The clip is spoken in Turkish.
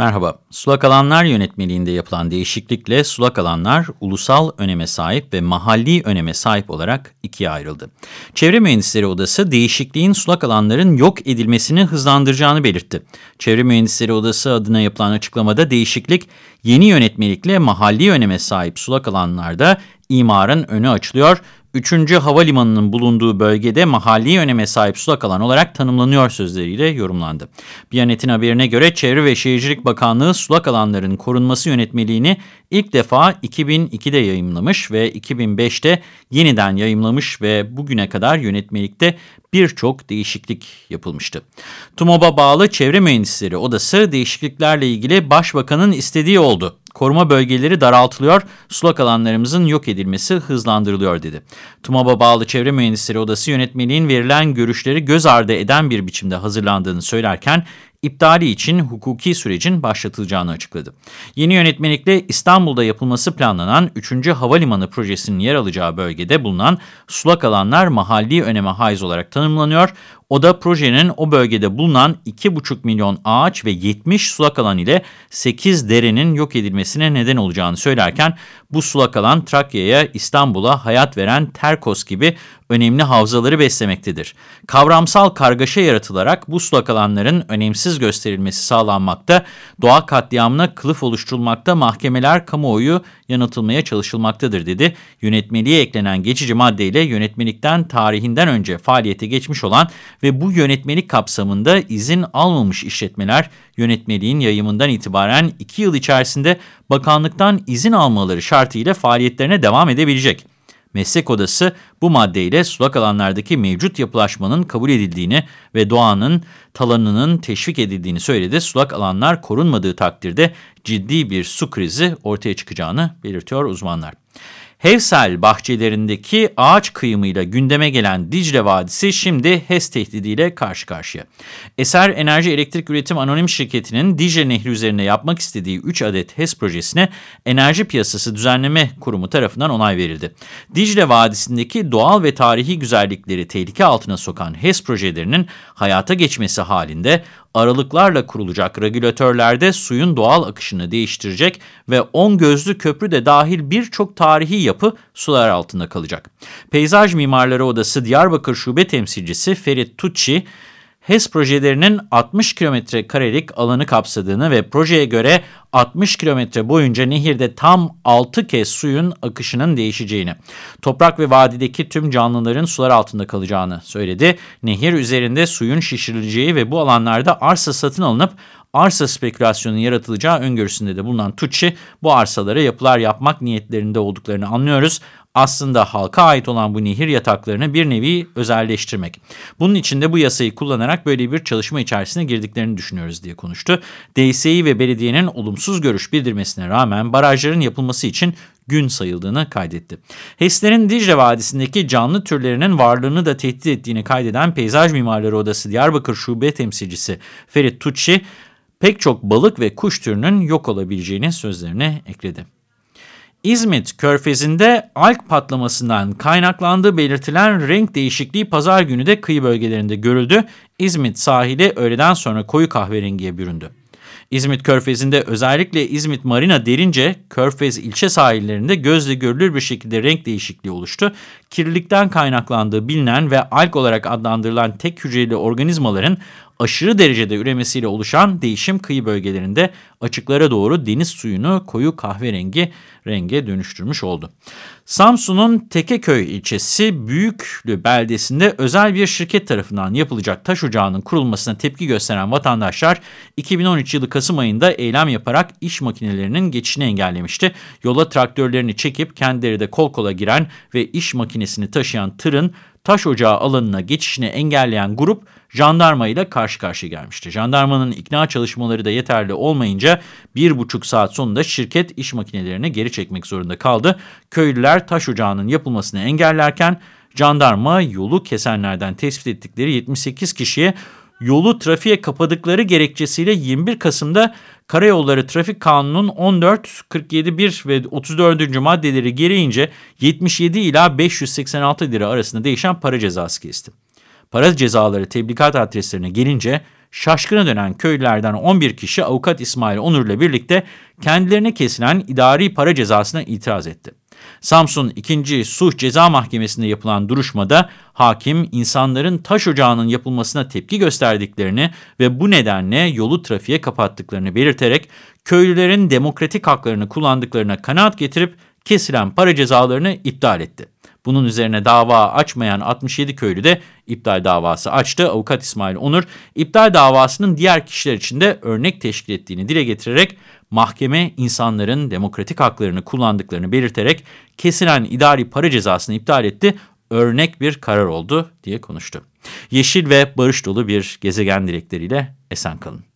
Merhaba, sulak alanlar yönetmeliğinde yapılan değişiklikle sulak alanlar ulusal öneme sahip ve mahalli öneme sahip olarak ikiye ayrıldı. Çevre Mühendisleri Odası değişikliğin sulak alanların yok edilmesini hızlandıracağını belirtti. Çevre Mühendisleri Odası adına yapılan açıklamada değişiklik yeni yönetmelikle mahalli öneme sahip sulak alanlarda imarın önü açılıyor 3. Havalimanı'nın bulunduğu bölgede mahalli öneme sahip sulak alan olarak tanımlanıyor sözleriyle yorumlandı. Biyanet'in haberine göre Çevre ve Şehircilik Bakanlığı sulak alanların korunması yönetmeliğini ilk defa 2002'de yayımlamış ve 2005'te yeniden yayımlamış ve bugüne kadar yönetmelikte birçok değişiklik yapılmıştı. TUMOB'a bağlı Çevre Mühendisleri Odası değişikliklerle ilgili Başbakanın istediği oldu koruma bölgeleri daraltılıyor, sulak alanlarımızın yok edilmesi hızlandırılıyor dedi. TUMOB'a bağlı Çevre Mühendisleri Odası yönetmeliğin verilen görüşleri göz ardı eden bir biçimde hazırlandığını söylerken iptali için hukuki sürecin başlatılacağını açıkladı. Yeni yönetmelikle İstanbul'da yapılması planlanan 3. Havalimanı projesinin yer alacağı bölgede bulunan sulak alanlar mahalli öneme haiz olarak tanımlanıyor. O da projenin o bölgede bulunan 2,5 milyon ağaç ve 70 sulak alan ile 8 derenin yok edilmesine neden olacağını söylerken bu sulak alan Trakya'ya, İstanbul'a hayat veren Terkos gibi önemli havzaları beslemektedir. Kavramsal kargaşa yaratılarak bu sulak alanların önemsiz gösterilmesi sağlanmakta, doğa katliamına kılıf oluşturulmakta, mahkemeler kamuoyu yanıtılmaya çalışılmaktadır dedi. Yönetmeliğe eklenen geçici maddeyle yönetmelikten tarihinden önce faaliyete geçmiş olan ve bu yönetmelik kapsamında izin almamış işletmeler yönetmeliğin yayımından itibaren 2 yıl içerisinde bakanlıktan izin almaları şartıyla faaliyetlerine devam edebilecek. Meslek Odası bu maddeyle sulak alanlardaki mevcut yapılaşmanın kabul edildiğini ve doğanın talanının teşvik edildiğini söyledi. Sulak alanlar korunmadığı takdirde ciddi bir su krizi ortaya çıkacağını belirtiyor uzmanlar. Hevsel bahçelerindeki ağaç kıyımıyla gündeme gelen Dicle Vadisi şimdi HES tehdidiyle karşı karşıya. Eser Enerji Elektrik Üretim Anonim Şirketi'nin Dicle Nehri üzerine yapmak istediği 3 adet HES projesine Enerji Piyasası Düzenleme Kurumu tarafından onay verildi. Dicle Vadisi'ndeki doğal ve tarihi güzellikleri tehlike altına sokan HES projelerinin hayata geçmesi halinde aralıklarla kurulacak regülatörlerde suyun doğal akışını değiştirecek ve 10 gözlü köprü de dahil birçok tarihi yapı sular altında kalacak. Peyzaj Mimarları Odası Diyarbakır Şube Temsilcisi Ferit Tucci, HES projelerinin 60 kilometre karelik alanı kapsadığını ve projeye göre 60 kilometre boyunca nehirde tam 6 kez suyun akışının değişeceğini, toprak ve vadideki tüm canlıların sular altında kalacağını söyledi. Nehir üzerinde suyun şişirileceği ve bu alanlarda arsa satın alınıp arsa spekülasyonu yaratılacağı öngörüsünde de bulunan Tucci, bu arsalara yapılar yapmak niyetlerinde olduklarını anlıyoruz aslında halka ait olan bu nehir yataklarını bir nevi özelleştirmek. Bunun için de bu yasayı kullanarak böyle bir çalışma içerisine girdiklerini düşünüyoruz diye konuştu. DSİ ve belediyenin olumsuz görüş bildirmesine rağmen barajların yapılması için gün sayıldığını kaydetti. HES'lerin Dicle Vadisi'ndeki canlı türlerinin varlığını da tehdit ettiğini kaydeden Peyzaj Mimarları Odası Diyarbakır Şube Temsilcisi Ferit Tutçi, pek çok balık ve kuş türünün yok olabileceğini sözlerine ekledi. İzmit körfezinde alg patlamasından kaynaklandığı belirtilen renk değişikliği pazar günü de kıyı bölgelerinde görüldü. İzmit sahili öğleden sonra koyu kahverengiye büründü. İzmit Körfezi'nde özellikle İzmit Marina derince Körfez ilçe sahillerinde gözle görülür bir şekilde renk değişikliği oluştu. Kirlilikten kaynaklandığı bilinen ve alg olarak adlandırılan tek hücreli organizmaların aşırı derecede üremesiyle oluşan değişim kıyı bölgelerinde açıklara doğru deniz suyunu koyu kahverengi renge dönüştürmüş oldu. Samsun'un Tekeköy ilçesi Büyüklü beldesinde özel bir şirket tarafından yapılacak taş ocağının kurulmasına tepki gösteren vatandaşlar 2013 yılı Kasım ayında eylem yaparak iş makinelerinin geçişini engellemişti. Yola traktörlerini çekip kendileri de kol kola giren ve iş makinesini taşıyan tırın taş ocağı alanına geçişini engelleyen grup jandarma ile karşı karşıya gelmişti. Jandarmanın ikna çalışmaları da yeterli olmayınca bir buçuk saat sonunda şirket iş makinelerini geri çekmek zorunda kaldı. Köylüler taş ocağının yapılmasını engellerken jandarma yolu kesenlerden tespit ettikleri 78 kişiye yolu trafiğe kapadıkları gerekçesiyle 21 Kasım'da Karayolları Trafik Kanunu'nun 14, 47, 1 ve 34. maddeleri gereğince 77 ila 586 lira arasında değişen para cezası kesti. Para cezaları tebligat adreslerine gelince şaşkına dönen köylülerden 11 kişi avukat İsmail Onur ile birlikte kendilerine kesilen idari para cezasına itiraz etti. Samsun 2. Suç Ceza Mahkemesi'nde yapılan duruşmada hakim insanların taş ocağının yapılmasına tepki gösterdiklerini ve bu nedenle yolu trafiğe kapattıklarını belirterek köylülerin demokratik haklarını kullandıklarına kanaat getirip kesilen para cezalarını iptal etti. Bunun üzerine dava açmayan 67 köylü de iptal davası açtı. Avukat İsmail Onur, iptal davasının diğer kişiler için de örnek teşkil ettiğini dile getirerek mahkeme insanların demokratik haklarını kullandıklarını belirterek kesilen idari para cezasını iptal etti. Örnek bir karar oldu diye konuştu. Yeşil ve barış dolu bir gezegen dilekleriyle esen kalın.